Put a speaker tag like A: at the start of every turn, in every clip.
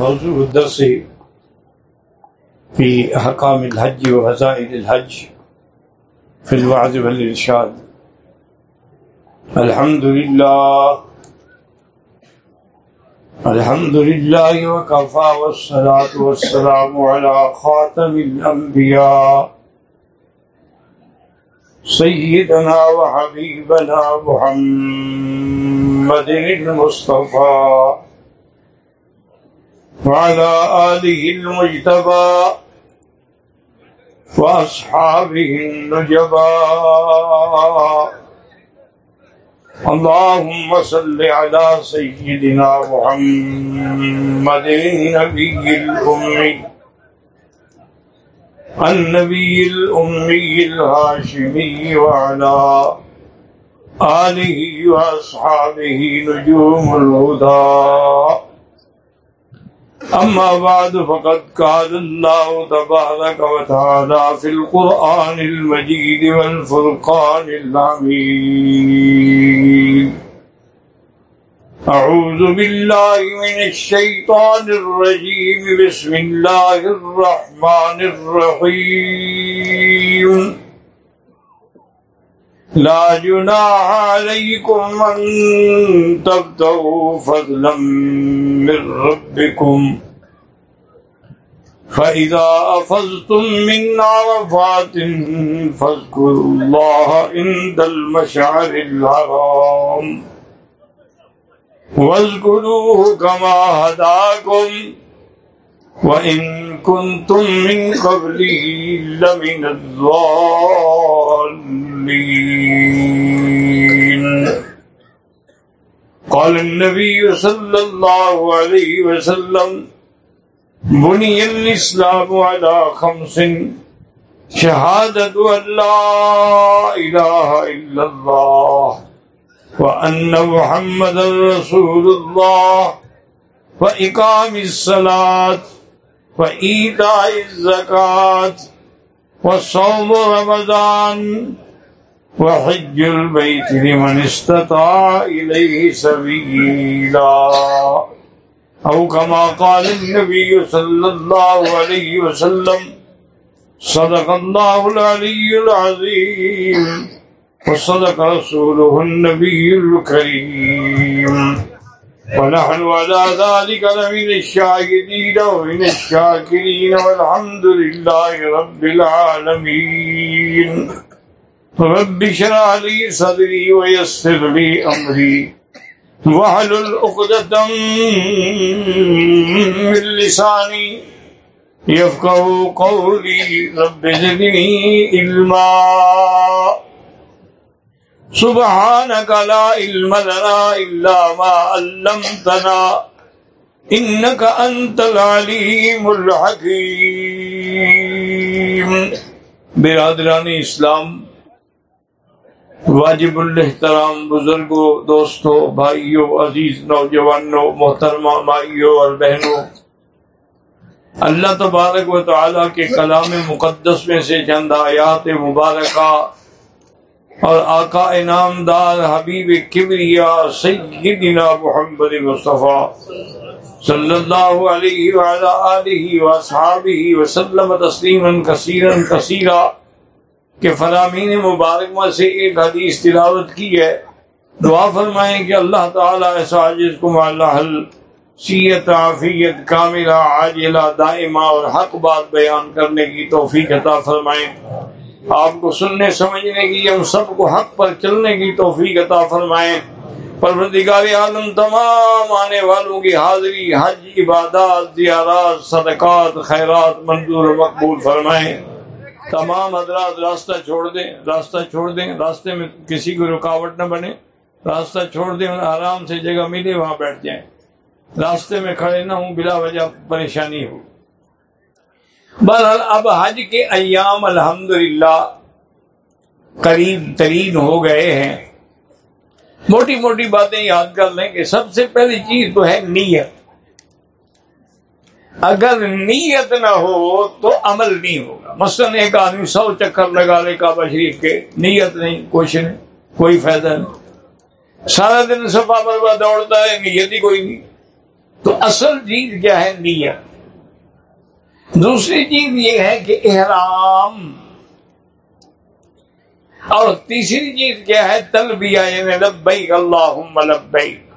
A: موضوع الدرس في أحكام الحج وفزائل الحج في الوعظ والإرشاد. الحمد لله الحمد لله وكفى والصلاة والسلام على خاتم الأنبياء، سيدنا وحبيبنا محمد المصطفى. وعلى آله المجتبى وأصحابه النجبى. اللهم صل على سيدنا محمد النبي الأمي. النبي الأمي الهاشمي وعلى آله وأصحابه نجوم الهدى. أما بعد، فقد قال الله تبارك وتعالى في القرآن المجيد والفرقان العميد. أعوذ بالله من الشيطان الرجيم. بسم الله الرحمن الرحيم. لا جناح عليكم أن تبتغوا فضلا من ربكم. فإذا أفضتم من عرفات فاذكروا الله عند المشعر الحرام. واذكروه كما هداكم. وإن كنتم من قبله لمن الضالين. قال النبي صلى الله عليه وسلم، بني الإسلام على خمس، شهادة أن لا إله إلا الله وأن محمد رسول الله وإقام الصلاة وإيتاء الزكاة وصوم رمضان وحج البيت لمن استطاع إليه سبيلا. أو كما قال النبي صلى الله عليه وسلم، صدق الله العلي العظيم، وصدق رسوله النبي الكريم. ونحن على ذلك لمن الشاهدين ومن الشاكرين والحمد لله رب العالمين. رب شرع لي صدري ويسر لي أمري. وحل الأقدة من لساني يفقه قولي. رب زدني علما. سبحانك لا علم لنا إلا ما علمتنا. إنك أنت العليم الحكيم. برادران اسلام واجب الاحترام بزرگوں، دوستوں، بھائیوں، عزیز نوجوانوں، محترمہ بھائیوں اور بہنوں۔ اللہ تبارک و تعالیٰ کے کلام مقدس میں سے چند آیات مبارکہ اور آقا انعام دار حبیب کبریا سیدنا محمد مصطفیٰ صلی اللہ علیہ وعلا آلہ واصحابہ وسلم تسلیما کثیرا کثیرا۔ کہ فرامین مبارک میں سے ایک حدیث تلاوت کی ہے، دعا فرمائیں کہ اللہ تعالیٰ ایسا عجز کو معلہ حل، سیت، عافیت، کاملہ، عاجلہ، دائمہ اور حق بات بیان کرنے کی توفیق عطا فرمائیں۔ آپ کو سننے، سمجھنے کی، ہم سب کو حق پر چلنے کی توفیق عطا فرمائیں۔ پروردگار عالم، تمام آنے والوں کی حاضری، حج، عبادات، زیارات، صدقات، خیرات منظور مقبول فرمائیں۔ تمام حضرات راستہ چھوڑ دیں، راستہ چھوڑ دیں، راستے میں کسی کو رکاوٹ نہ بنے، راستہ چھوڑ دیں اور آرام سے جگہ ملے، وہاں بیٹھ جائیں۔ راستے میں کھڑے نہ ہوں، بلا وجہ پریشانی ہو۔ بہرحال اب حج کے ایام الحمدللہ قریب ترین ہو گئے ہیں۔ موٹی موٹی باتیں یاد کر لیں کہ سب سے پہلی چیز تو ہے نیت۔ اگر نیت نہ ہو تو عمل نہیں ہوگا۔ مثلا ایک آدمی سو چکر لگا لے کعبہ شریف کے، نیت نہیں، کچھ نہیں، کوئی فائدہ نہیں۔ سارا دن سفا مربع دوڑتا ہے، نیت ہی کوئی نہیں۔ تو اصل چیز کیا ہے؟ نیت۔ دوسری چیز یہ ہے کہ احرام۔ اور تیسری چیز کیا ہے؟ تلبیہ یعنی لبیک اللہم لبیک۔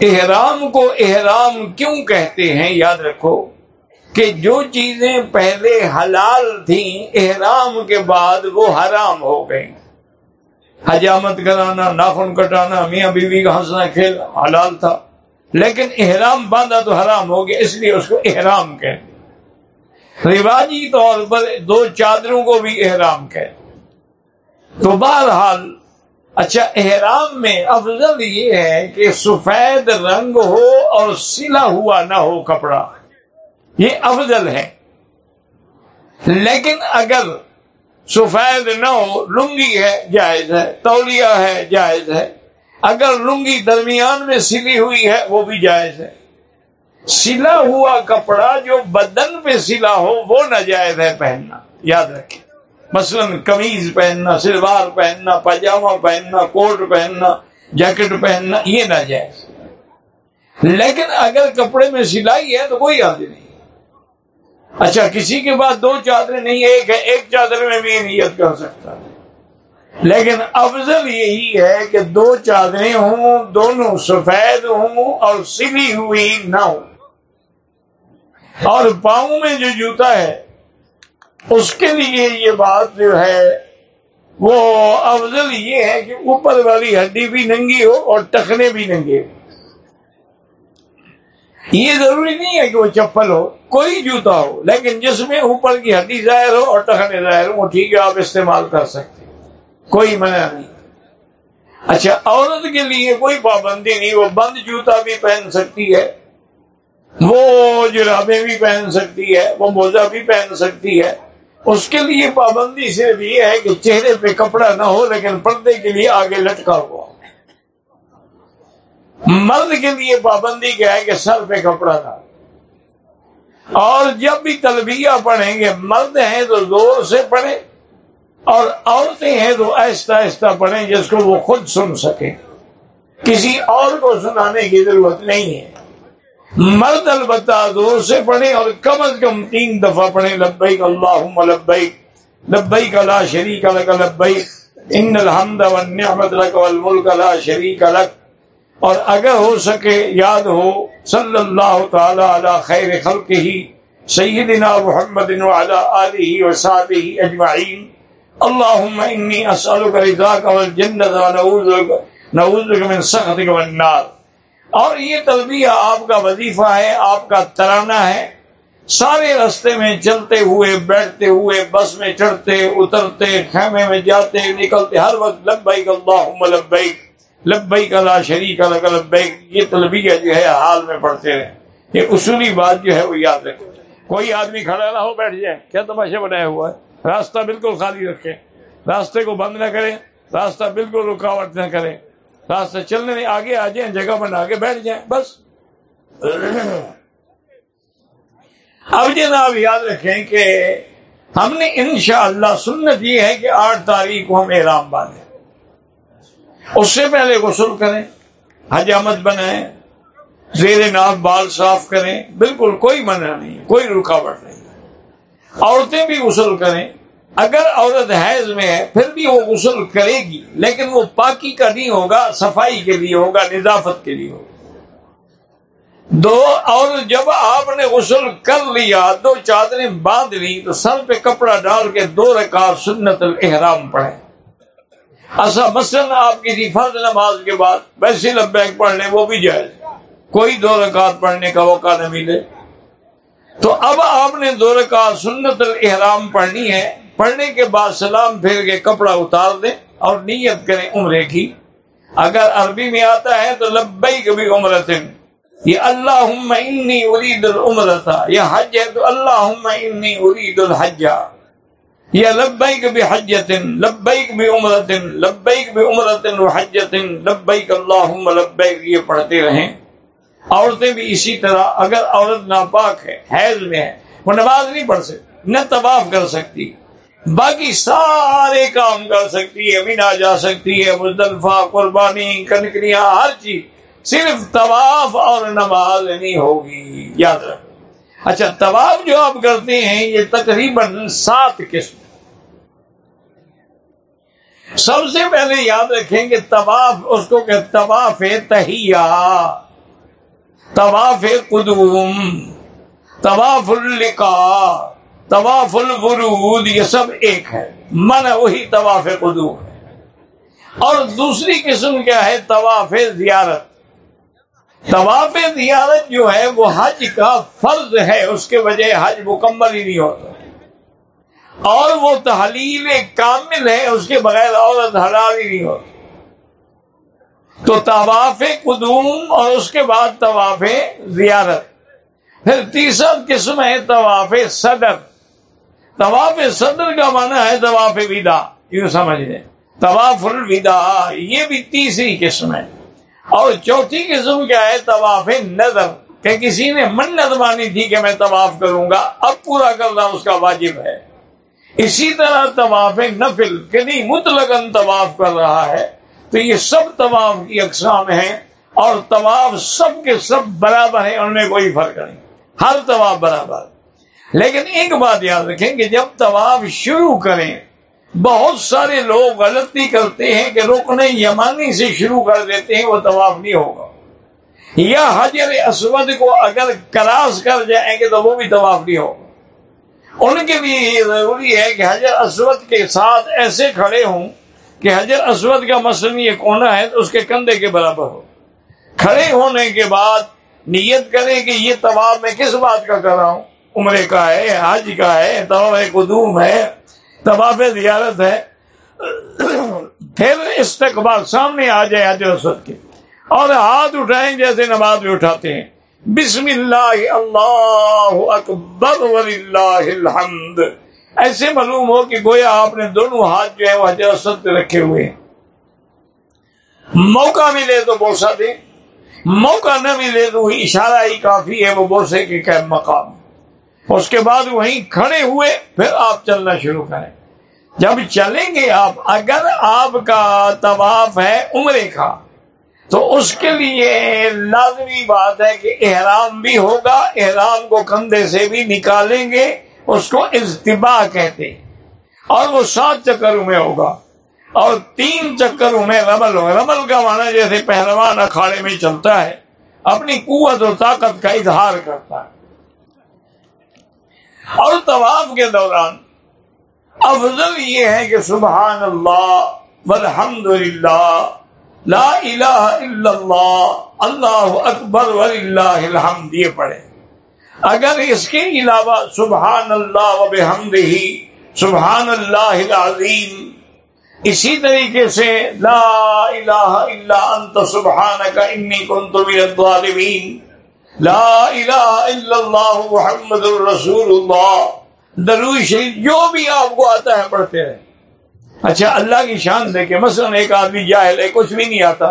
A: احرام کو احرام کیوں کہتے ہیں؟ یاد رکھو کہ جو چیزیں پہلے حلال تھیں، احرام کے بعد وہ حرام ہو گئیں۔ حجامت کرانا، ناخن کٹانا، میاں بیوی کا ہنسنا، کھیل، حلال تھا۔ لیکن احرام باندھا تو حرام ہو گیا، اس لیے اس کو احرام کہتے رواجی طور پر دو چادروں کو بھی احرام کہتے تو بہرحال اچھا احرام میں افضل یہ ہے کہ سفید رنگ ہو اور سلا ہوا نہ ہو کپڑا۔ یہ افضل ہے۔ لیکن اگر سفید نہ ہو، لنگی ہے، جائز ہے۔ تولیہ ہے، جائز ہے۔ اگر لنگی درمیان میں سلی ہوئی ہے، وہ بھی جائز ہے۔ سلا ہوا کپڑا جو بدن پہ سلا ہو، وہ ناجائز ہے، پہننا۔ یاد رکھیں۔ مثلا قمیض پہننا، سلوار پہننا، پاجامہ پہننا، کوٹ پہننا، جیکٹ پہننا، یہ نہ جائز لیکن اگر کپڑے میں سلائی ہے تو کوئی عادی نہیں۔ اچھا کسی کے پاس دو چادریں نہیں، ایک ہے، ایک چادر میں بھی نیت کر سکتا ہے۔ لیکن افضل یہی ہے کہ دو چادریں ہوں، دونوں سفید ہوں اور سلی ہوئی نہ ہو اور پاؤں میں جو جوتا ہے اس کے لیے یہ بات جو ہے، وہ افضل یہ ہے کہ اوپر والی ہڈی بھی ننگی ہو اور ٹکنے بھی ننگے ہو یہ ضروری نہیں ہے کہ وہ چپل ہو، کوئی جوتا ہو، لیکن جس میں اوپر کی ہڈی ظاہر ہو اور ٹکنے ظاہر ہو وہ ٹھیک ہے، آپ استعمال کر سکتے کوئی منع نہیں۔ اچھا عورت کے لیے کوئی پابندی نہیں، وہ بند جوتا بھی پہن سکتی ہے، وہ جرابیں بھی پہن سکتی ہے، وہ موزہ بھی پہن سکتی ہے۔ اس کے لیے پابندی صرف یہ ہے کہ چہرے پہ کپڑا نہ ہو، لیکن پردے کے لیے آگے لٹکا ہوا مرد کے لیے پابندی کیا ہے کہ سر پہ کپڑا نہ ہو۔ اور جب بھی تلبیہ پڑھیں گے، مرد ہیں تو زور سے پڑھیں، اور عورتیں ہیں تو آہستہ آہستہ پڑھیں جس کو وہ خود سن سکیں۔ کسی اور کو سنانے کی ضرورت نہیں ہے۔ مرد البتہ زور سے پڑھے اور کم از کم تین دفعہ پڑھے لبیک اللہ لبیک لبیک لا شریک لک، لبیک، ان الحمد والنعمت لک والملک لا شریک لک۔ اور اگر ہو سکے، یاد ہو صلی اللہ تعالی علی خیر خلق ہی سیدنا محمد وعلى آلہ وصحبہ اجمعین۔ اللہم انی اسألک رضاک والجنت ونعوذ بک من سخطک والنار اور یہ تلبیہ آپ کا وظیفہ ہے، آپ کا ترانہ ہے۔ سارے رستے میں چلتے ہوئے، بیٹھتے ہوئے، بس میں چڑھتے، اترتے، خیمے میں جاتے، نکلتے، ہر وقت لبیک اللہم لبیک لبیک لا شریک لک لبیک۔ یہ تلبیہ جو ہے، حال میں پڑھتے رہے۔ یہ اصولی بات جو ہے، وہ یاد رکھے کوئی آدمی کھڑا نہ ہو، بیٹھ جائے۔ کیا تماشا بنایا ہوا ہے؟ راستہ بالکل خالی رکھے راستے کو بند نہ کریں، راستہ بالکل رکاوٹ نہ کریں۔ راستہ چلنے میں آگے آ جائیں، جگہ بنا کے بیٹھ جائیں، بس۔ اب جی جناب یاد رکھیں کہ ہم نے انشاءاللہ سنت یہ ہے کہ آٹھ تاریخ کو ہم احرام باندھیں۔ اس سے پہلے غسل کریں حجامت بنائیں، زیر ناف بال صاف کریں، بالکل کوئی منع نہیں، کوئی رکاوٹ نہیں۔ عورتیں بھی غسل کریں۔ اگر عورت حیض میں ہے، پھر بھی وہ غسل کرے گی، لیکن وہ پاکی کا نہیں ہوگا، صفائی کے لیے ہوگا، نظافت کے لیے ہوگا۔ دو، اور جب آپ نے غسل کر لیا، دو چادریں باندھ لی تو سر پہ کپڑا ڈال کے دو رکعت سنت الحرام پڑھے ایسا مثلاً آپ کسی فرض نماز کے بعد ویسے لبیک پڑھ وہ بھی جائز۔ کوئی دو رکعت پڑھنے کا موقع نہ ملے۔ تو اب آپ نے دو رکعت سنت الحرام پڑھنی ہے پڑھنے کے بعد سلام پھیر کے کپڑا اتار دیں اور نیت کریں عمرے کی۔ اگر عربی میں آتا ہے تو لبئی کبھی عمرت یہ اللہ انی ارید العمرتا یہ حج ہے تو اللہ انی ارید الحج۔ یہ لبیک بھی حجت لبیک بھی عمرت لبیک بھی عمرت حجت لبیک اللہ لبیک، یہ پڑھتے رہیں۔ عورتیں بھی اسی طرح، اگر عورت ناپاک ہے، حیض میں ہے، وہ نماز نہیں پڑھ سکتی، نہ طواف کر سکتی۔ باقی سارے کام کر سکتی ہے، مینا جا سکتی ہے مزدلفہ قربانی، کنکریاں، ہر چیز۔ صرف طواف اور نماز نہیں ہوگی، یاد رکھو۔ اچھا طواف جو آپ کرتے ہیں، یہ تقریباً سات قسم۔ سب سے پہلے یاد رکھیں کہ طواف، اس کو کہ طواف تہیا طواف قدوم، طواف القاع طواف الورود، یہ سب ایک ہے۔ من وہی طواف قدوم ہے۔ اور دوسری قسم کیا ہے؟ طواف زیارت۔ طواف زیارت جو ہے، وہ حج کا فرض ہے۔ اس کے وجہ حج مکمل ہی نہیں ہوتا۔ اور وہ تحلیل کامل ہے، اس کے بغیر عورت حلال ہی نہیں ہوتی تو طواف قدوم اور اس کے بعد طواف زیارت۔ پھر تیسرا قسم ہے طواف صدر طواف صدر کا معنی ہے طواف ودا یوں سمجھ لیں؟ طواف الوداع یہ بھی تیسری قسم ہے۔ اور چوتھی قسم کیا ہے؟ طواف نظر کہ کسی نے منت مانی تھی کہ میں طواف کروں گا، اب پورا کرنا اس کا واجب ہے۔ اسی طرح طواف نفل، کہ نہیں مطلق طواف کر رہا ہے۔ تو یہ سب طواف کی اقسام ہیں اور طواف سب کے سب برابر ہیں، ان میں کوئی فرق نہیں۔ ہر طواف برابر۔ لیکن ایک بات یاد رکھیں کہ جب طواف شروع کریں، بہت سارے لوگ غلطی کرتے ہیں کہ رکن یمانی سے شروع کر دیتے ہیں، وہ طواف نہیں ہوگا۔ یا حجر اسود کو اگر کراس کر جائیں گے تو وہ بھی طواف نہیں ہوگا۔ ان کے لیے یہ ضروری ہے کہ حجر اسود کے ساتھ ایسے کھڑے ہوں کہ حجر اسود کا مثلاً یہ کونا ہے تو اس کے کندھے کے برابر ہو۔ کھڑے ہونے کے بعد نیت کریں کہ یہ طواف میں کس بات کا کر رہا ہوں؟ عمرے کا ہے حج کا ہے طواف قدوم ہے طواف زیارت ہے۔ پھر استقبال سامنے آ جائے حج اسود کے۔ اور ہاتھ اٹھائیں جیسے نماز میں اٹھاتے ہیں۔ بسم اللہ اللہ اکبر، وللہ الحمد۔ ایسے معلوم ہو کہ گویا آپ نے دونوں ہاتھ جو ہے وہ حجر اسود پہ رکھے ہوئے ہیں۔ موقع ملے تو بوسا دیں۔ موقع نہ ملے تو اشارہ ہی کافی ہے، وہ بوسے کے مقام۔ اس کے بعد وہیں کھڑے ہوئے، پھر آپ چلنا شروع کریں۔ جب چلیں گے آپ، اگر آپ کا طواف ہے عمرے کا، تو اس کے لیے لازمی بات ہے کہ احرام بھی ہوگا، احرام کو کندھے سے بھی نکالیں گے، اس کو اجتباع کہتے اور وہ سات چکروں میں ہوگا۔ اور تین چکروں میں ربل ہوگا ربل کا معنی جیسے پہلوان اکھاڑے میں چلتا ہے، اپنی قوت اور طاقت کا اظہار کرتا ہے۔ اور طواف کے دوران افضل یہ ہے کہ سبحان اللہ والحمد للہ لا الہ الا اللہ اللہ اکبر وللہ الحمد، یہ پڑھے اگر اس کے علاوہ سبحان اللہ و بحمدہ، سبحان اللہ العظیم، اسی طریقے سے لا الہ الا انت، سبحانک انی کنت من الظالمین۔ لا الہ الا اللہ محمد الرسول اللہ درو شریف جو بھی آپ کو آتا ہے پڑھتے رہے اچھا اللہ کی شان دیکھے مثلا ایک آدمی جاہل ہے، کچھ بھی نہیں آتا۔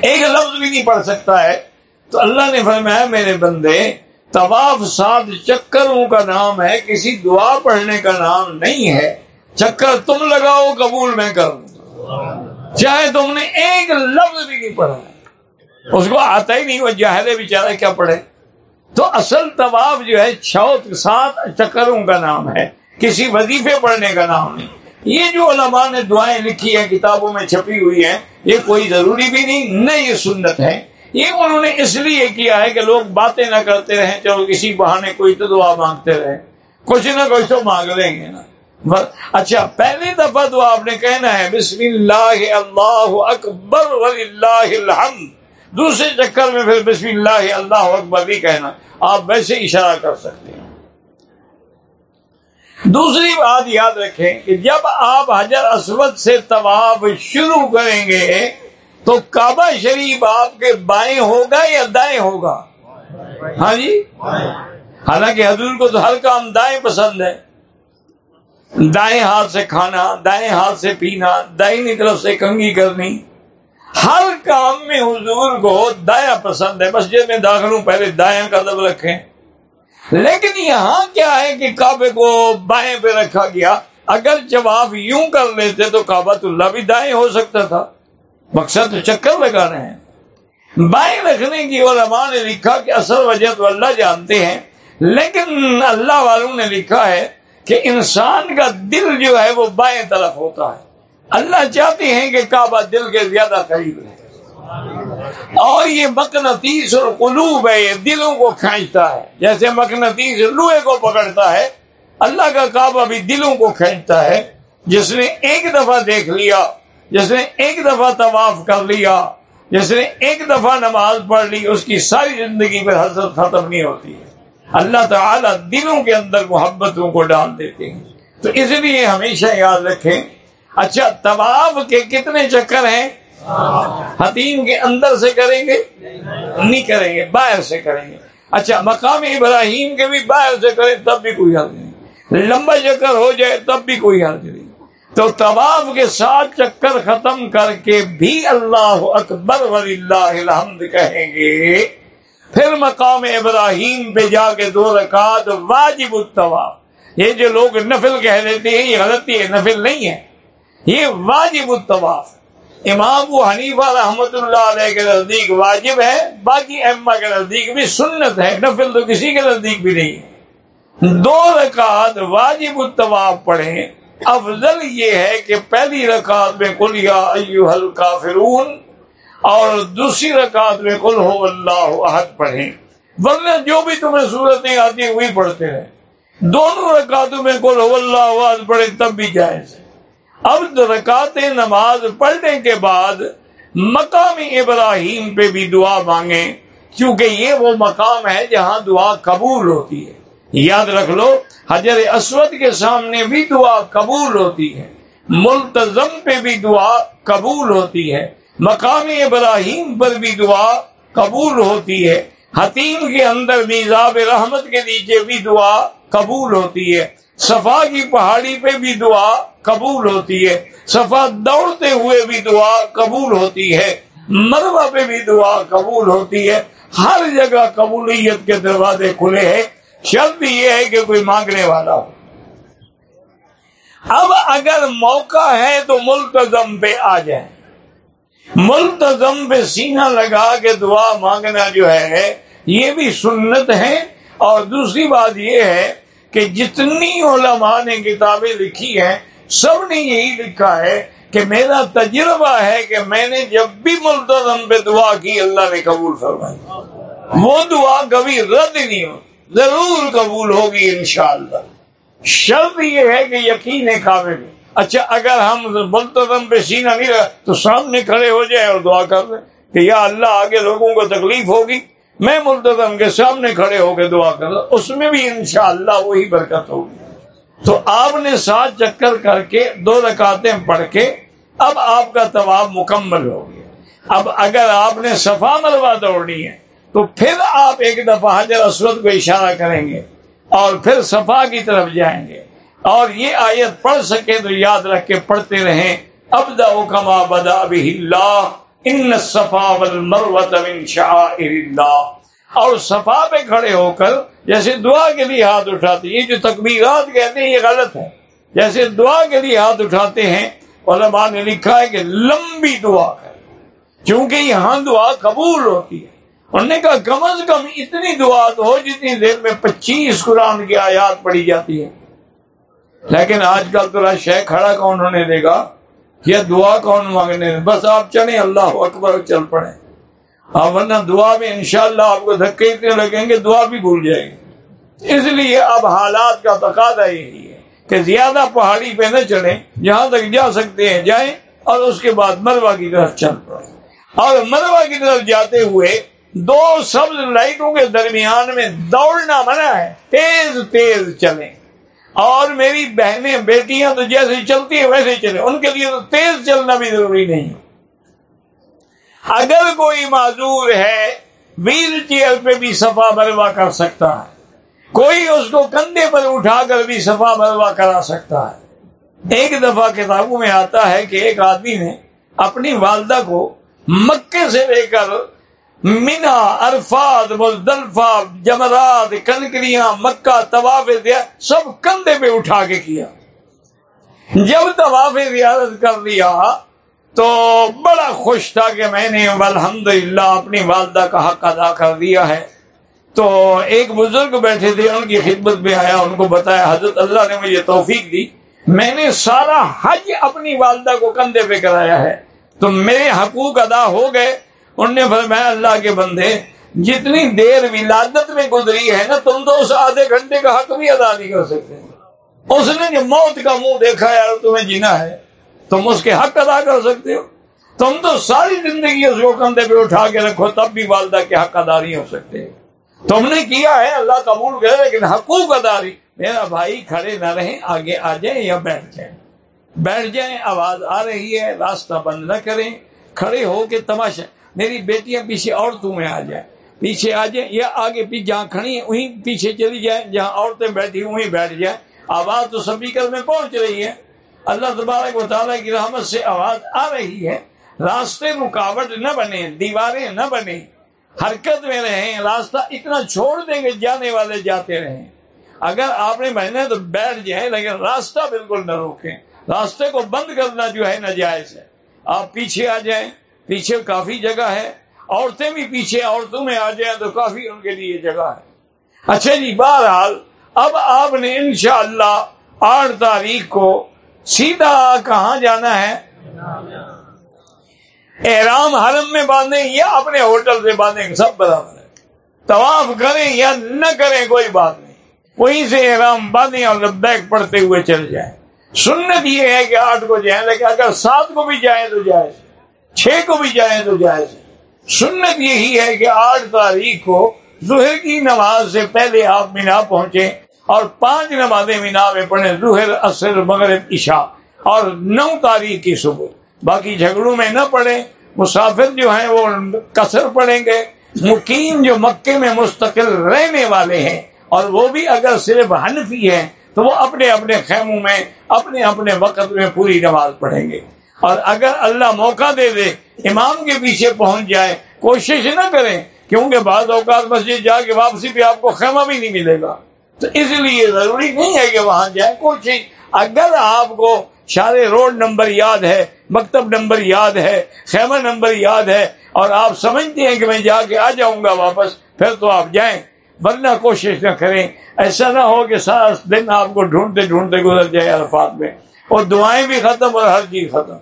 A: ایک لفظ بھی نہیں پڑھ سکتا ہے۔ تو اللہ نے فرمایا، میرے بندے، طواف سات چکروں کا نام ہے، کسی دعا پڑھنے کا نام نہیں ہے۔ چکر تم لگاؤ، قبول میں کروں۔ چاہے تم نے ایک لفظ بھی نہیں پڑھا اس کو آتا ہی نہیں، وہ جاہر بیچارہ کیا پڑھے؟ تو اصل طواف جو ہے چھوت سات چکروں کا نام ہے، کسی وظیفے پڑھنے کا نام نہیں۔ یہ جو علماء نے دعائیں لکھی ہیں، کتابوں میں چھپی ہوئی ہیں، یہ کوئی ضروری بھی نہیں، نہ یہ سنت ہے۔ یہ انہوں نے اس لیے کیا ہے کہ لوگ باتیں نہ کرتے رہیں، چلو کسی بہانے کوئی تو دعا مانگتے رہے کچھ نہ کچھ تو مانگ لیں گے نا۔ اچھا پہلی دفعہ تو آپ نے کہنا ہے، بسم اللہ اللہ اکبر وللہ الحمد۔ دوسرے چکر میں پھر بسم اللہ اللہ اکبر بھی کہنا، آپ ویسے اشارہ کر سکتے ہیں۔ دوسری بات یاد رکھیں کہ جب آپ حجر اسود سے طواف شروع کریں گے، تو کعبہ شریف آپ کے بائیں ہوگا یا دائیں ہوگا؟ ہاں جی؟ حالانکہ حضور کو تو ہر کام دائیں پسند ہے۔ دائیں ہاتھ سے کھانا، دائیں ہاتھ سے پینا، دائیں طرف سے کنگھی کرنی۔ ہر کام میں حضور کو دایا پسند ہے، مسجد میں داخل ہوں، پہلے دایاں قدم رکھیں۔ لیکن یہاں کیا ہے کہ کعبے کو بائیں پہ رکھا گیا۔ اگر جب آپ یوں کر لیتے تو کعبہ اللہ بھی دائیں ہو سکتا تھا۔ مقصد تو چکر لگا رہے ہیں۔ بائیں رکھنے کی علماء نے لکھا کہ اصل وجہ تو اللہ جانتے ہیں۔ لیکن اللہ والوں نے لکھا ہے کہ انسان کا دل جو ہے وہ بائیں طرف ہوتا ہے۔ اللہ چاہتے ہیں کہ کعبہ دل کے زیادہ قریب ہے اور یہ مقناطیس اور قلوب ہے، یہ دلوں کو کھینچتا ہے۔ جیسے مقناطیس لوہے کو پکڑتا ہے، اللہ کا کعبہ بھی دلوں کو کھینچتا ہے۔ جس نے ایک دفعہ دیکھ لیا، جس نے ایک دفعہ طواف کر لیا، جس نے ایک دفعہ نماز پڑھ لی، اس کی ساری زندگی پر حضرت ختم نہیں ہوتی ہے۔ اللہ تعالیٰ دلوں کے اندر محبتوں کو ڈال دیتے ہیں۔ تو اس لیے ہمیشہ یاد رکھیں اچھا طواف کے کتنے چکر ہیں؟ حتیم کے اندر سے کریں گے؟ نہیں کریں گے، باہر سے کریں گے۔ اچھا مقام ابراہیم کے بھی باہر سے کریں تب بھی کوئی حل نہیں۔ لمبا چکر ہو جائے تب بھی کوئی حل نہیں۔ تو طواف کے ساتھ چکر ختم کر کے بھی اللہ اکبر ولی اللہ الحمد کہیں گے، پھر مقام ابراہیم پہ جا کے دو رکعت واجب الطواف۔ یہ جو لوگ نفل کہہ دیتے ہیں، یہ غلطی ہے، نفل نہیں ہے۔ یہ واجب الطواف امام و حنیفہ رحمت اللہ علیہ کے نزدیک واجب ہے، باقی اما کے نزدیک بھی سنت ہے، نفل تو کسی کے نزدیک بھی نہیں ہے۔ دو رکعت واجب الطواف پڑھیں، افضل یہ ہے کہ پہلی رکعت میں کلیا ایو الکافرون اور دوسری رکعت میں کل ہو اللہ عہد پڑھیں۔ ورنہ جو بھی تمہیں صورتیں آتی ہیں وہی پڑھتے ہیں دونوں رکعتوں میں کل ہو اللہ عہد پڑھے تب بھی جائز اب رکعت نماز پڑھنے کے بعد مقام ابراہیم پہ بھی دعا مانگیں، کیونکہ یہ وہ مقام ہے جہاں دعا قبول ہوتی ہے۔ یاد رکھ لو حجر اسود کے سامنے بھی دعا قبول ہوتی ہے ملتظم پہ بھی دعا قبول ہوتی ہے، مقام ابراہیم پر بھی دعا قبول ہوتی ہے، حتیم کے اندر میزاب رحمت کے نیچے بھی دعا قبول ہوتی ہے، صفا کی پہاڑی پہ بھی دعا قبول ہوتی ہے۔ صفا دوڑتے ہوئے بھی دعا قبول ہوتی ہے۔ مروا پہ بھی دعا قبول ہوتی ہے۔ ہر جگہ قبولیت کے دروازے کھلے ہیں۔ شرط یہ ہے کہ کوئی مانگنے والا ہو۔ اب اگر موقع ہے تو ملتظم پہ آ جائیں۔ ملتظم پہ سینہ لگا کے دعا مانگنا جو ہے، یہ بھی سنت ہے۔ اور دوسری بات یہ ہے کہ جتنی علماء نے کتابیں لکھی ہیں سب نے یہی لکھا ہے کہ میرا تجربہ ہے کہ میں نے جب بھی ملتظم پہ دعا کی، اللہ نے قبول فرمائی۔ وہ دعا کبھی رد نہیں ہو، ضرور قبول ہوگی انشاءاللہ۔ شرط یہ ہے کہ یقین کامل میں اچھا اگر ہم ملتظم پہ سینہ نہیں رہا، تو سامنے کھڑے ہو جائے اور دعا کر دیں کہ یا اللہ آگے لوگوں کو تکلیف ہوگی، میں ملتظم کے سامنے کھڑے ہو کے دعا کر اس میں بھی انشاءاللہ وہی برکت ہوگی۔ تو آپ نے سات چکر کر کے دو رکعتیں پڑھ کے اب آپ کا طواب مکمل ہو گیا۔ اب اگر آپ نے صفا مروا دوڑنی ہے تو پھر آپ ایک دفعہ حجر اسود کو اشارہ کریں گے اور پھر صفا کی طرف جائیں گے۔ اور یہ آیت پڑھ سکے تو یاد رکھ کے پڑھتے رہیں۔ اب کما بدا اللہ، ان صفا من شعائر اللہ۔ اور صفا پہ کھڑے ہو کر جیسے دعا کے لیے ہاتھ اٹھاتے یہ جو تکبیرات کہتے ہیں، یہ غلط ہے۔ جیسے دعا کے لیے ہاتھ اٹھاتے ہیں، علماء نے لکھا ہے کہ لمبی دعا ہے۔ کیونکہ یہاں دعا قبول ہوتی ہے۔ انہوں نے کہا، کم از کم اتنی دعا ہو جتنی دیر میں پچیس قرآن کی آیات پڑھی جاتی ہے۔ لیکن آج کل تو شہ کھڑا کون ہونے دے گا؟ یہ دعا کون مانگنے دے؟ بس آپ چلیں، اللہ اکبر، چل پڑے۔ آپ ورنہ دعا میں انشاءاللہ آپ کو دھکے اتنے لگیں گے، دعا بھی بھول جائے گی اس لیے اب حالات کا تقاضا یہی ہے کہ زیادہ پہاڑی پہ نہ چڑھیں، جہاں تک جا سکتے ہیں جائیں اور اس کے بعد مروا کی طرف چل پڑے اور مروا کی طرف جاتے ہوئے دو سبز لائٹوں کے درمیان میں دوڑنا منع ہے، تیز تیز چلیں۔ اور میری بہنیں بیٹیاں تو جیسے چلتی ہیں ویسے چلے ان کے لیے تو تیز چلنا بھی ضروری نہیں۔ اگر کوئی معذور ہے ویل چیئر پہ بھی صفا مروا کر سکتا ہے۔ کوئی اس کو کندھے پر اٹھا کر بھی صفا مروا کرا سکتا ہے۔ ایک دفعہ کتابوں میں آتا ہے کہ ایک آدمی نے اپنی والدہ کو مکے سے لے کر مینا عرفات، مزدلفہ، جمرات، کنکریاں، مکہ، طواف سب کندھے پہ اٹھا کے کیا۔ جب طواف زیارت کر لیا تو بڑا خوش تھا کہ میں نے الحمد للہ اپنی والدہ کا حق ادا کر دیا ہے۔ تو ایک بزرگ بیٹھے تھے، ان کی خدمت میں آیا، ان کو بتایا، حضرت اللہ نے مجھے توفیق دی۔ میں نے سارا حج اپنی والدہ کو کندھے پہ کرایا ہے۔ تو میرے حقوق ادا ہو گئے۔ ان نے فرمایا، اللہ کے بندے، جتنی دیر ولادت میں گزری ہے نا، تم تو اس آدھے گھنٹے کا حق بھی ادا نہیں کر سکتے۔ اس نے جو موت کا منہ دیکھا، یار، تمہیں جینا ہے۔ تم اس کے حق ادا کر سکتے ہو۔ تم تو ساری زندگی اس کو کندھے پہ اٹھا کے رکھو، تب بھی والدہ کے حق ادا نہیں ہو سکتے۔ تم نے کیا ہے، اللہ قبول کرے، لیکن حقوق اداری میرا بھائی کھڑے نہ رہیں، آگے آ جائیں یا بیٹھ جائیں۔ بیٹھ جائیں، آواز آ رہی ہے، راستہ بند نہ کریں۔ کھڑے ہو کے تماشا۔ میری بیٹیاں پیچھے عورتوں میں آ جائیں۔ پیچھے آ جائیں یا آگے پیچھے جہاں کھڑی وہیں پیچھے چلی جائیں۔ جہاں عورتیں بیٹھی وہیں بیٹھ جائیں۔ آواز تو سپیکر میں پہنچ رہی ہے۔ اللہ تبارک و تعالیٰ کی رحمت سے آواز آ رہی ہے۔ راستے رکاوٹ نہ بنے، دیواریں نہ بنے۔ حرکت میں رہیں، راستہ اتنا چھوڑ دیں گے، جانے والے جاتے رہیں۔ اگر آپ نے بہنے تو بیٹھ جائیں، لیکن راستہ بالکل نہ روکیں۔ راستے کو بند کرنا جو ہے، ناجائز ہے۔ آپ پیچھے آ جائیں، پیچھے کافی جگہ ہے۔ عورتیں بھی پیچھے، عورتوں میں آ جائیں تو کافی ان کے لیے جگہ ہے۔ اچھا جی بہرحال، اب آپ نے انشاءاللہ آٹھ تاریخ کو سیدھا کہاں جانا ہے؟ احرام حرم میں باندھیں یا اپنے ہوٹل سے باندھیں، سب برابر ہے طواف کریں یا نہ کریں، کوئی بات نہیں۔ وہیں سے احرام باندھیں اور بیگ پڑھتے ہوئے چل جائیں۔ سنت یہ ہے کہ آٹھ کو جائیں، لیکن اگر سات کو بھی جائیں تو جائز چھ کو بھی جائیں تو جائز سنت یہی ہے کہ آٹھ تاریخ کو ظہر کی نماز سے پہلے آپ مینا پہنچے اور پانچ نمازیں مینا میں پڑھیں، ظہر اثر مغرب، عشاء، اور نو تاریخ کی صبح۔ باقی جھگڑوں میں نہ پڑے مسافر جو ہیں وہ کثر پڑیں گے۔ مقیم جو مکے میں مستقل رہنے والے ہیں، اور وہ بھی اگر صرف حنفی ہیں، تو وہ اپنے اپنے خیموں میں، اپنے اپنے وقت میں پوری نماز پڑھیں گے۔ اور اگر اللہ موقع دے دے، امام کے پیچھے پہنچ جائے، کوشش نہ کریں، کیونکہ بعض اوقات مسجد جا کے واپسی پہ آپ کو خیمہ بھی نہیں ملے گا۔ تو اس لیے ضروری نہیں ہے کہ وہاں جائیں، کوشش۔ اگر آپ کو شارے روڈ نمبر یاد ہے، مکتب نمبر یاد ہے، خیمہ نمبر یاد ہے، اور آپ سمجھتے ہیں کہ میں جا کے آ جاؤں گا واپس، پھر تو آپ جائیں۔ ورنہ کوشش نہ کریں۔ ایسا نہ ہو کہ سارا دن آپ کو ڈھونڈتے ڈھونڈتے گزر جائے عرفات میں۔ اور دعائیں بھی ختم اور ہر چیز ختم۔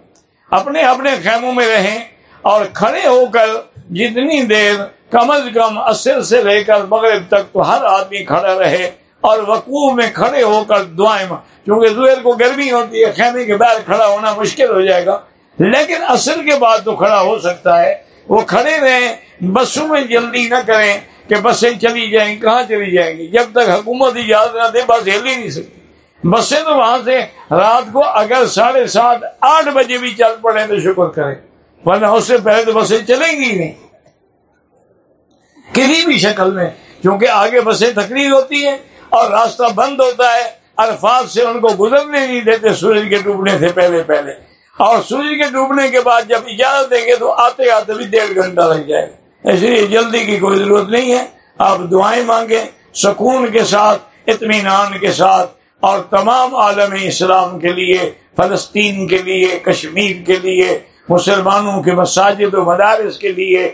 A: اپنے اپنے خیموں میں رہیں اور کھڑے ہو کر جتنی دیر کم از کم اثر سے لے کر مغرب تک تو ہر آدمی کھڑا رہے۔ اور وقوع میں کھڑے ہو کر دعائیں کیونکہ زہر کو گرمی ہوتی ہے، خیمے کے باہر کھڑا ہونا مشکل ہو جائے گا۔ لیکن اصل کے بعد تو کھڑا ہو سکتا ہے، وہ کھڑے رہیں، بسوں میں جلدی نہ کریں کہ بسیں چلی جائیں، کہاں چلی جائیں گی؟ جب تک حکومت اجازت نہ دے، بس ہل ہی نہیں سکتی۔ بسیں تو وہاں سے رات کو اگر ساڑھے سات، آٹھ بجے بھی چل پڑے تو شکر کریں۔ ورنہ اس سے پہلے تو بسیں چلیں گی نہیں۔ کسی بھی شکل میں، کیونکہ آگے بسیں تقریر ہوتی ہیں۔ اور راستہ بند ہوتا ہے الفاظ سے ان کو گزرنے نہیں دیتے، سورج کے ڈوبنے سے پہلے پہلے۔ اور سورج کے ڈوبنے کے بعد جب اجازت دیں گے تو آتے آتے بھی ڈیڑھ گھنٹہ لگ جائے۔ گا اس لیے جلدی کی کوئی ضرورت نہیں ہے۔ آپ دعائیں مانگیں، سکون کے ساتھ، اطمینان کے ساتھ۔ اور تمام عالم اسلام کے لیے، فلسطین کے لیے، کشمیر کے لیے، مسلمانوں کے مساجد و مدارس کے لیے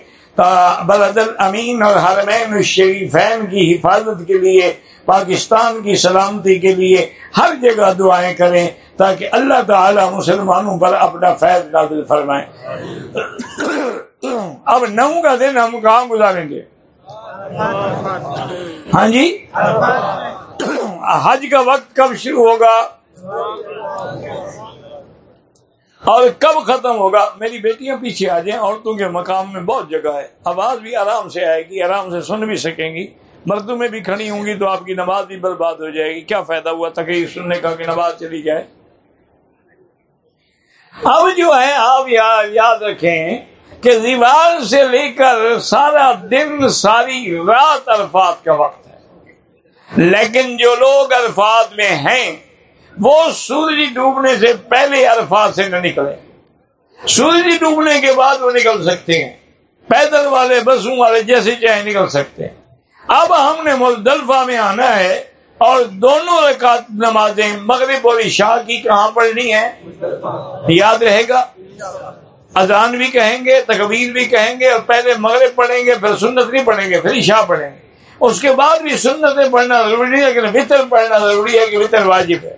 A: بلد الامین اور حرمین الشریفین کی حفاظت کے لیے پاکستان کی سلامتی کے لیے ہر جگہ دعائیں کریں تاکہ اللہ تعالی مسلمانوں پر اپنا فیض نازل فرمائے۔ اب نو کا دن ہم کہاں گزاریں گے؟ ہاں جی؟ حج کا وقت کب شروع ہوگا؟ اور کب ختم ہوگا؟ میری بیٹیاں پیچھے آ جائیں، عورتوں کے مقام میں بہت جگہ ہے۔ آواز بھی آرام سے آئے گی، آرام سے سن بھی سکیں گی۔ مردوں میں بھی کھڑی ہوں گی تو آپ کی نماز بھی برباد ہو جائے گی۔ کیا فائدہ ہوا تقریر سننے کا کہ نماز چلی جائے؟ اب جو ہے، آپ یاد رکھیں کہ دیوار سے لے کر سارا دن، ساری رات الفاظ کا وقت ہے۔ لیکن جو لوگ الفاظ میں ہیں، وہ سورج ڈوبنے سے پہلے الفاظ سے نہ نکلے سورج ڈوبنے کے بعد وہ نکل سکتے ہیں۔ پیدل والے، بسوں والے، جیسے چاہے نکل سکتے ہیں۔ اب ہم نے ملدلفہ میں آنا ہے اور دونوں رکعت نمازیں مغرب اور عشاء کی کہاں پڑھنی ہے یاد رہے گا؟ اذان بھی کہیں گے تقبیر بھی کہیں گے اور پہلے مغرب پڑھیں گے، پھر سنت نہیں پڑھیں گے، پھر عشاء پڑھیں گے۔ اس کے بعد بھی سنتیں پڑھنا ضروری ہے، لیکن وطر پڑھنا ضروری ہے کہ وطر واجب ہے۔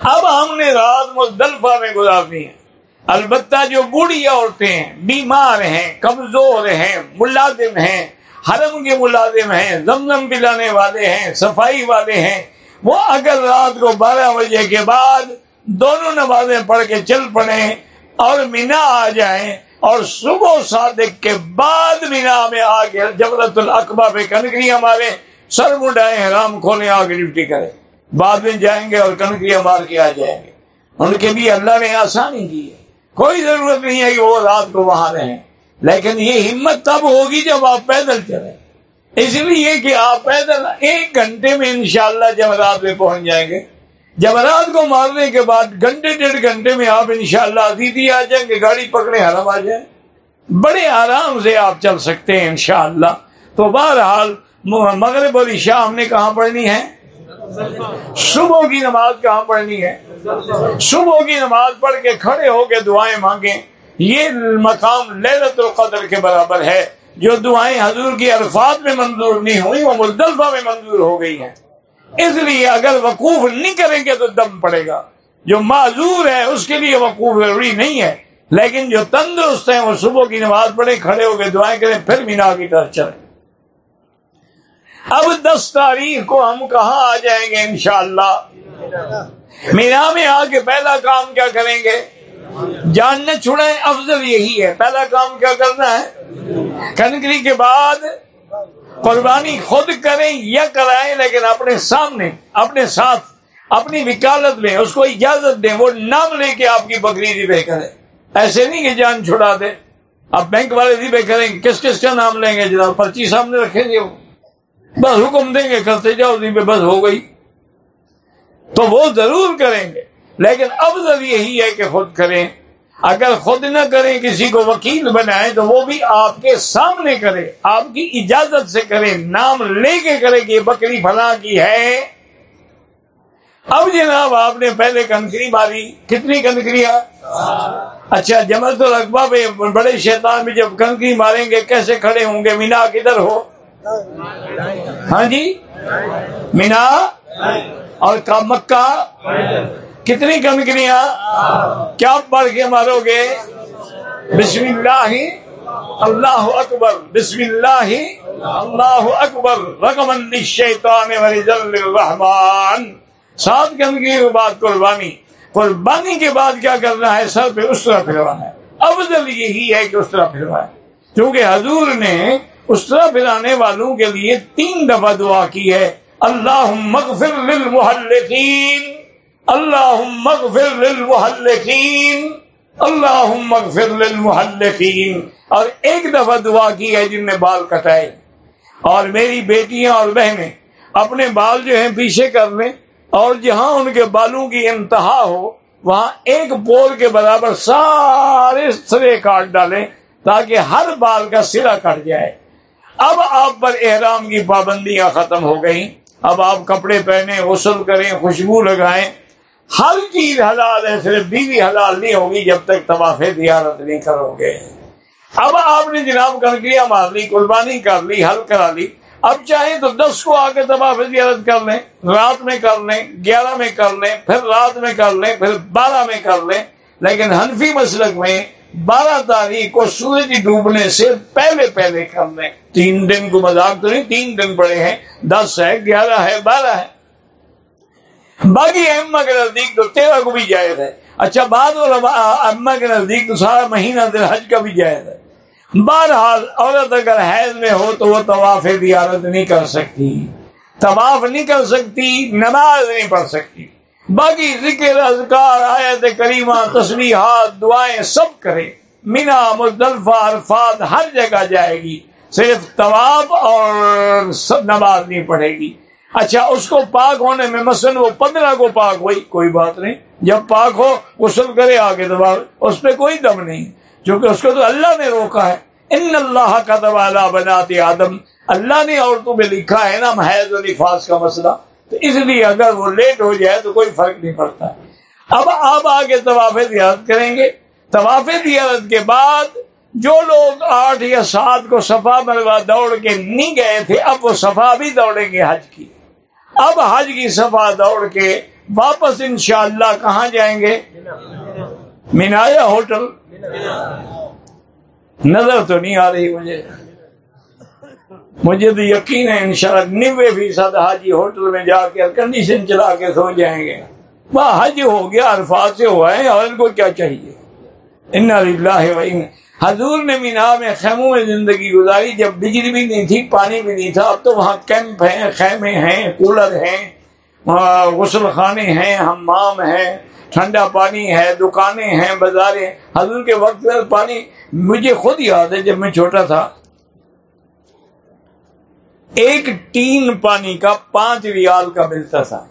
A: اب ہم نے رات مزدلفہ میں گزارنی ہے۔ البتہ جو بوڑھی عورتیں ہیں، بیمار ہیں، کمزور ہیں، ملازم ہیں حرم کے ملازم ہیں، زمزم پلانے والے ہیں، صفائی والے ہیں۔ وہ اگر رات کو بارہ بجے کے بعد دونوں نمازیں پڑھ کے چل پڑیں اور مینا آ جائیں اور صبح صادق کے بعد مینا میں آ کے جبرت القبہ پہ کنکریاں مارے سر مڈائے حرام کھولے آ کے ڈیوٹی کرے بعد میں جائیں گے اور کنکریاں مار کے آ جائیں گے۔ ان کے بھی اللہ نے آسانی کی ہے۔ کوئی ضرورت نہیں ہے کہ وہ رات کو وہاں رہیں۔ لیکن یہ ہمت تب ہوگی جب آپ پیدل چلیں۔ اس لیے کہ آپ پیدل ایک گھنٹے میں انشاءاللہ جب رات میں پہنچ جائیں گے۔ جب رات کو مارنے کے بعد گھنٹے ڈیڑھ گھنٹے میں آپ انشاءاللہ شاء آ جائیں گے، گاڑی پکڑے حرم آ جائیں۔ بڑے آرام سے آپ چل سکتے ہیں انشاءاللہ۔ تو بہرحال مغرب اور عشاء ہم نے کہاں پڑھنی ہے؟ صبح کی نماز کہاں پڑھنی ہے؟ صبح کی نماز پڑھ کے کھڑے ہو کے دعائیں مانگیں۔ یہ مقام للت القدر کے برابر ہے، جو دعائیں حضور کی عرفات میں منظور نہیں ہوئی وہ مزدلفہ میں منظور ہو گئی ہیں۔ اس لیے اگر وقوف نہیں کریں گے تو دم پڑے گا۔ جو معذور ہے، اس کے لیے وقوف ضروری نہیں ہے۔ لیکن جو تندرست ہیں، وہ صبح کی نماز پڑھے، کھڑے ہو کے دعائیں کریں، پھر مینا کی طرف چلیں۔ اب دس تاریخ کو ہم کہاں آ جائیں گے انشاءاللہ؟ مینا میں آ کے پہلا کام کیا کریں گے؟ جاننے چھڑائیں افضل یہی ہے۔ پہلا کام کیا کرنا ہے؟ کنکری کے بعد قربانی خود کریں یا کرائیں، لیکن اپنے سامنے، اپنے ساتھ، اپنی وکالت میں، اس کو اجازت دیں، وہ نام لے کے آپ کی بکری ذبح کریں۔ ایسے نہیں کہ جان چھڑا دے آپ بینک والے ذبح کریں گے کس کس کا نام لیں گے؟ جناب، پرچی سامنے رکھیں گے۔ وہ بس حکم دیں گے، کرتے جاؤ، ذبح بس ہو گئی۔ تو وہ ضرور کریں گے۔ لیکن افضل یہی ہے کہ خود کریں۔ اگر خود نہ کریں، کسی کو وکیل بنائیں تو وہ بھی آپ کے سامنے کرے۔ آپ کی اجازت سے کرے نام لے کے کرے کہ یہ بکری فلاں کی ہے۔ اب جناب، آپ نے پہلے کنکری ماری۔ کتنی کنکریاں اچھا جمل تو رقبہ پہ بڑے شیطان میں جب کنکری ماریں گے، کیسے کھڑے ہوں گے؟ مینا کدھر ہو؟ ہاں جی مینا اور کا مکہ؟ کتنی کنکریاں کیا پڑھ کے مارو گے؟ بسم اللہ اللہ اکبر، بسم اللہ اللہ اکبر، رقم شیطان الرحمان سات گندگی کے بعد قربانی قربانی کے بعد کیا کرنا ہے؟ سر پہ اس طرح پھروانا ہے۔ افضل یہی ہے کہ اس طرح پھروائے کیونکہ حضور نے اس طرح پھرانے والوں کے لیے تین دفعہ دعا کی ہے۔ اللہ مغفر للمحلقین اللہ مغفر للمحلقین اللہ مغفر للمحلقین۔ اور ایک دفعہ دعا کی ہے جن نے بال کٹائے۔ اور میری بیٹیاں اور بہنیں اپنے بال جو ہیں پیچھے کر لیں اور جہاں ان کے بالوں کی انتہا ہو، وہاں ایک بول کے برابر سارے سرے کاٹ ڈالیں تاکہ ہر بال کا سرا کٹ جائے۔ اب آپ پر احرام کی پابندیاں ختم ہو گئیں۔ اب آپ کپڑے پہنے غسل کریں، خوشبو لگائیں۔ ہر چیز حلال ہے، صرف بیوی حلال نہیں ہوگی جب تک طواف زیارت نہیں کرو گے۔ اب آپ نے جناب کنکریاں مار لی، قربانی کر لی، حل کرا لی۔ اب چاہیں تو دس کو آ کے طواف زیارت کر لیں، رات میں کر لیں، گیارہ میں کر لیں، پھر رات میں کر لیں، پھر بارہ میں کر لیں۔ لیکن حنفی مسلک میں بارہ تاریخ کو سورج ڈوبنے سے پہلے پہلے کر لیں۔ تین دن کو مذاق تو نہیں، تین دن پڑے ہیں۔ دس ہے، گیارہ ہے، بارہ ہے۔ باقی اما کے نزدیک تو تیرہ کو بھی جائز ہے اچھا بعد اما کے نزدیک تو سارا مہینہ دل حج کا بھی جائز ہے بہرحال عورت اگر حیض میں ہو تو وہ طواف زیارت نہیں کر سکتی طواف نہیں کر سکتی نماز نہیں پڑھ سکتی باقی ذکر اذکار آیت کریمہ تصویرات دعائیں سب کرے مینا مزدلفہ عرفات ہر جگہ جائے گی صرف طواف اور سب نماز نہیں پڑھے گی اچھا اس کو پاک ہونے میں مثلاً وہ پندرہ کو پاک ہوئی، کوئی بات نہیں۔ جب پاک ہو، غسل کرے آگے دبا اس پہ کوئی دم نہیں۔ کیونکہ اس کو تو اللہ نے روکا ہے۔ ان اللہ کا دبالا بناتے آدم۔ اللہ نے عورتوں میں لکھا ہے نا، محض و نفاذ کا مسئلہ۔ تو اس لیے اگر وہ لیٹ ہو جائے تو کوئی فرق نہیں پڑتا۔ اب آپ آگے طواف یاد کریں گے۔ طواف دیارت کے بعد جو لوگ آٹھ یا سات کو صفا مروا دوڑ کے نہیں گئے تھے، اب وہ صفا بھی دوڑیں گے حج کی۔ اب حج کی صفا دوڑ کے واپس انشاءاللہ کہاں جائیں گے؟ منایا ہوٹل۔ نظر تو نہیں آ رہی مجھے۔ مجھے تو یقین ہے انشاءاللہ نوے فیصد حاجی ہوٹل میں جا کے کنڈیشن چلا کے سو جائیں گے۔ وہ حج ہو گیا الفاظ سے ہوا ہے اور ان کو کیا چاہیے؟ ان حضور نے مینا میں خیموں میں زندگی گزاری، جب بجلی بھی نہیں تھی، پانی بھی نہیں تھا، اب تو وہاں کیمپ ہیں، خیمے ہیں، کولر ہیں غسل خانے ہیں ہمام ہیں، ٹھنڈا پانی ہے، دکانیں ہیں، بازاریں حضور کے وقت پانی مجھے خود یاد ہے جب میں چھوٹا تھا۔ ایک تین پانی کا پانچ ریال کا ملتا تھا۔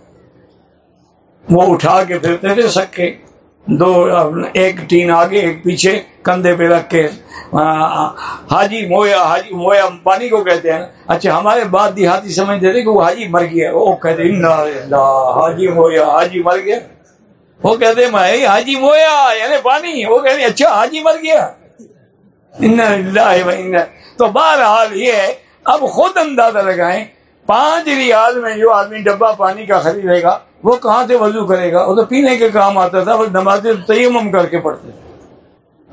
A: وہ اٹھا کے پھرتے تھے، سکے۔ دو، ایک ٹین آگے، ایک پیچھے، کندھے پہ رکھ کے حاجی مویا حاجی مویا پانی کو کہتے ہیں۔ اچھا ہمارے بات دیہاتی سمجھتے تھے کہ وہ حاجی مر گیا۔ وہ کہتے حاجی مویا، حاجی مر گیا۔ وہ کہتے میں، حاجی مویا یعنی پانی وہ کہتے اچھا حاجی مر گیا۔ تو بہرحال یہ ہے، اب خود اندازہ لگائیں، پانچ ریال میں جو آدمی ڈبا پانی کا خریدے گا وہ کہاں سے وضو کرے گا؟ وہ تو پینے کے کام آتا تھا وہ نماز تیمم کر کے پڑھتے تھے۔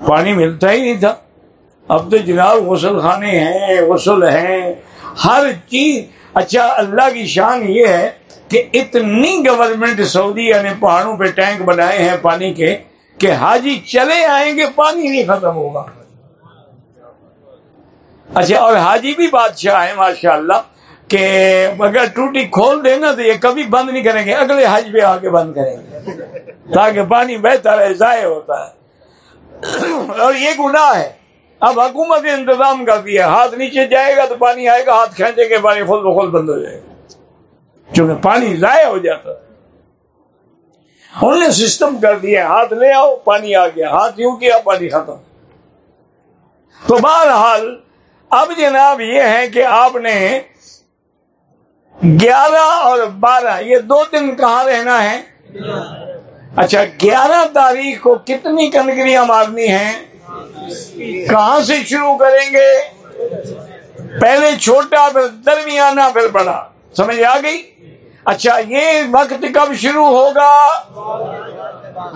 A: پانی ملتا ہی نہیں تھا۔ اب تو جناب غسل خانے ہیں، غسل ہیں۔ ہر چیز اچھا اللہ کی شان یہ ہے کہ اتنی گورنمنٹ سعودی نے پہاڑوں پہ ٹینک بنائے ہیں پانی کے کہ حاجی چلے آئیں گے، پانی نہیں ختم ہوگا۔ اچھا اور حاجی بھی بادشاہ ہے ماشاء اللہ کہ اگر ٹوٹی کھول دے نا تو یہ کبھی بند نہیں کریں گے، اگلے حج پہ آ کے بند کریں گے۔ تاکہ پانی بہتر ہے، ضائع ہوتا ہے۔ اور یہ گناہ ہے۔ اب حکومت انتظام کر دیا۔ ہاتھ نیچے جائے گا تو پانی آئے گا، ہاتھ کھینچے کے پانی خود بخود بند ہو جائے گا۔ چونکہ پانی ضائع ہو جاتا انہوں نے سسٹم کر دیا ہاتھ لے آؤ، پانی آ گیا۔ ہاتھ یوں کیا، پانی ختم۔ تو بہرحال، اب جناب یہ ہے کہ آپ نے گیارہ اور بارہ، یہ دو دن کہاں رہنا ہے؟ اچھا گیارہ تاریخ کو کتنی کنکریاں مارنی ہیں؟ کہاں سے شروع کریں گے؟ پہلے چھوٹا، پھر درمیانہ، پھر بڑا۔ سمجھ آ گئی؟ اچھا یہ وقت کب شروع ہوگا؟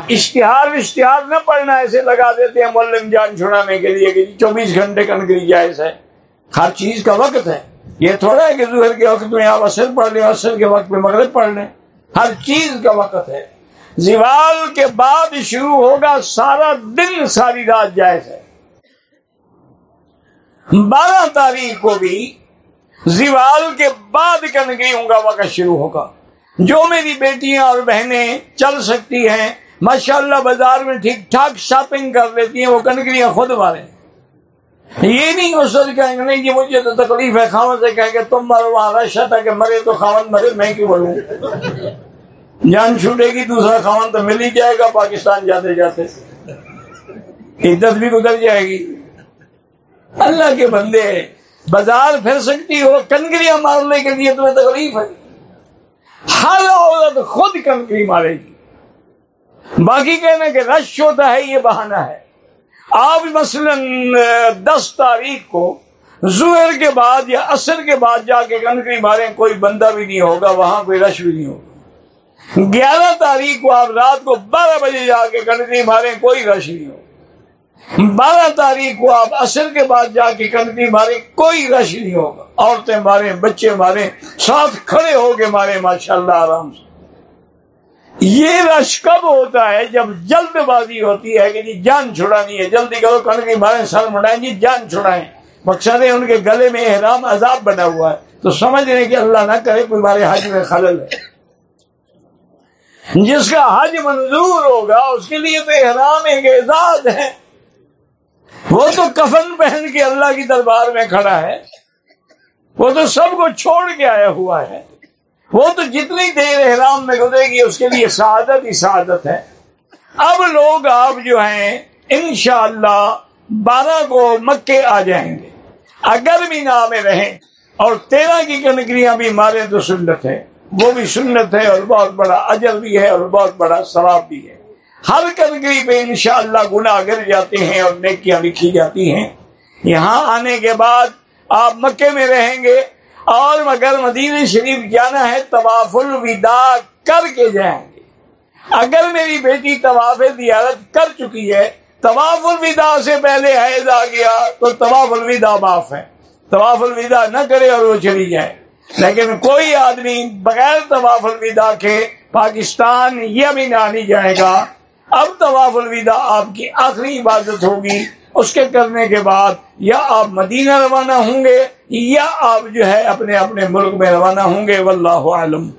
A: اشتہار اشتہار نہ پڑھنا، ایسے لگا دیتے ہیں مولم جان چھڑانے کے لیے کہ چوبیس گھنٹے کنکری جائز ہے۔ ہر چیز کا وقت ہے۔ یہ تھوڑا ہے کہ ظہر کے وقت میں آپ اثر پڑھ لیں اثر کے وقت میں مغرب پڑھ لیں۔ ہر چیز کا وقت ہے۔ زوال کے بعد شروع ہوگا، سارا دن ساری رات جائز ہے۔ بارہ تاریخ کو بھی زوال کے بعد کنکریوں کا وقت شروع ہوگا۔ جو میری بیٹیاں اور بہنیں چل سکتی ہیں، ماشاءاللہ بازار میں ٹھیک ٹھاک شاپنگ کر لیتی ہیں، وہ کنکریاں خود ماریں یہ نہیں اس کہیں گے، نہیں جی مجھے تو تکلیف ہے، خاون سے کہیں گے، تم مرو وہاں رشا تھا کہ مرے تو خاون مرے، میں کیوں بولوں جان چھوٹے گی، دوسرا خاون تو مل ہی جائے گا، پاکستان جاتے جاتے۔ عزت بھی گزر جائے گی۔ اللہ کے بندے، بازار پھر سکتی ہو، کنکریاں مارنے کے لیے تمہیں تکلیف ہے۔ ہر عورت خود کنکری مارے گی۔ باقی کہنے کہ رش ہوتا ہے، یہ بہانہ ہے۔ آپ مثلا دس تاریخ کو زہر کے بعد یا عصر کے بعد جا کے کنکری ماریں، کوئی بندہ بھی نہیں ہوگا، وہاں کوئی رش بھی نہیں ہوگا۔ گیارہ تاریخ کو آپ رات کو بارہ بجے جا کے کنکری ماریں، کوئی رش نہیں ہوگا۔ بارہ تاریخ کو آپ عصر کے بعد جا کے کنکری ماریں، کوئی رش نہیں ہوگا۔ عورتیں ماریں، بچے ماریں، ساتھ کھڑے ہو کے مارے ماشاء اللہ آرام سے۔ یہ رش کب ہوتا ہے جب جلد بازی ہوتی ہے کہ جی جان چھڑانی ہے؟ جلدی کرو کنکی مارے سر مڑائیں جی جان چھڑائیں۔ مقصد ہے ان کے گلے میں احرام عذاب بنا ہوا ہے۔ تو سمجھ رہے کہ اللہ نہ کرے کوئی ہمارے حج میں خلل ہے۔ جس کا حج منظور ہوگا، اس کے لیے تو احرام ایک اعزاز ہے۔ وہ تو کفن پہن کے اللہ کی دربار میں کھڑا ہے۔ وہ تو سب کو چھوڑ کے آیا ہوا ہے۔ وہ تو جتنی دیر احرام میں گزرے گی، اس کے لیے سعادت ہی سعادت ہے۔ اب لوگ آپ جو ہیں، انشاءاللہ اللہ بارہ کو مکے آ جائیں گے۔ اگر بھی نام رہیں، اور تیرہ کی کنکریاں بھی مارے تو سنت ہے۔ وہ بھی سنت ہے، اور بہت بڑا اجر بھی ہے، اور بہت بڑا ثواب بھی ہے۔ ہر قدگری پہ انشاءاللہ گناہ گر جاتے ہیں، اور نیکیاں لکھی جاتی ہیں۔ یہاں آنے کے بعد آپ مکے میں رہیں گے۔ اور مگر مدینہ شریف جانا ہے طواف الوداع کر کے جائیں گے۔ اگر میری بیٹی طواف زیارت کر چکی ہے، طواف الوداع سے پہلے حیض آ گیا تو طواف الوداع معاف ہے۔ طواف الوداع نہ کرے اور وہ چلی جائے۔ لیکن کوئی آدمی بغیر طواف الوداع کے پاکستان یہ بھی نہ نہیں جائے گا۔ اب طواف الوداع آپ کی آخری عبادت ہوگی۔ اس کے کرنے کے بعد یا آپ مدینہ روانہ ہوں گے یا آپ جو ہے اپنے اپنے ملک میں روانہ ہوں گے، واللہ عالم